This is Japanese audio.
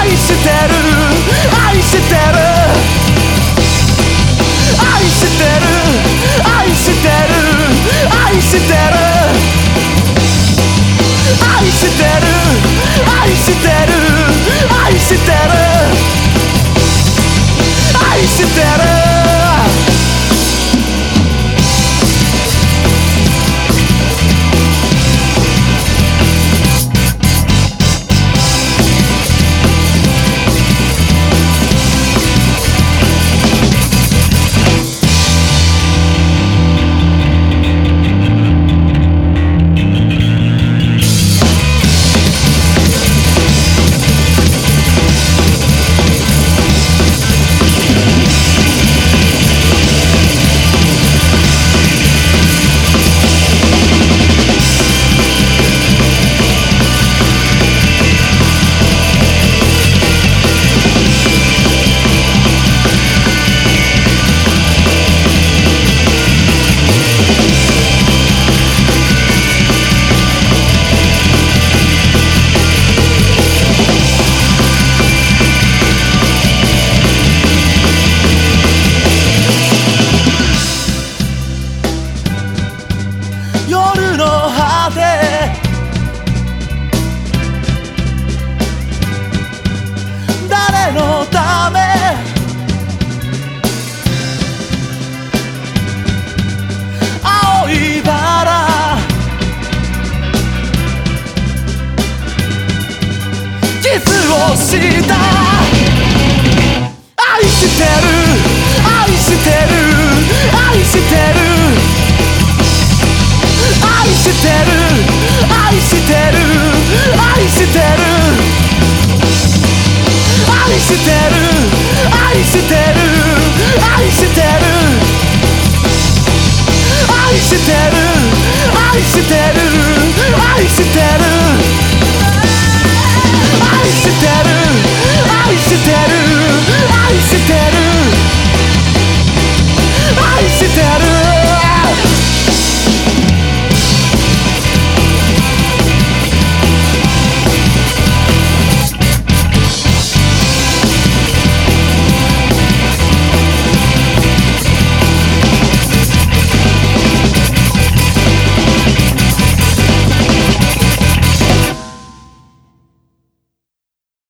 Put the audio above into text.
愛してる。愛してる。愛してる。愛してる。愛してる。愛してる。愛してる。愛してる。愛してる。愛してる。愛してる。愛してる。愛してる。愛してる。愛してる。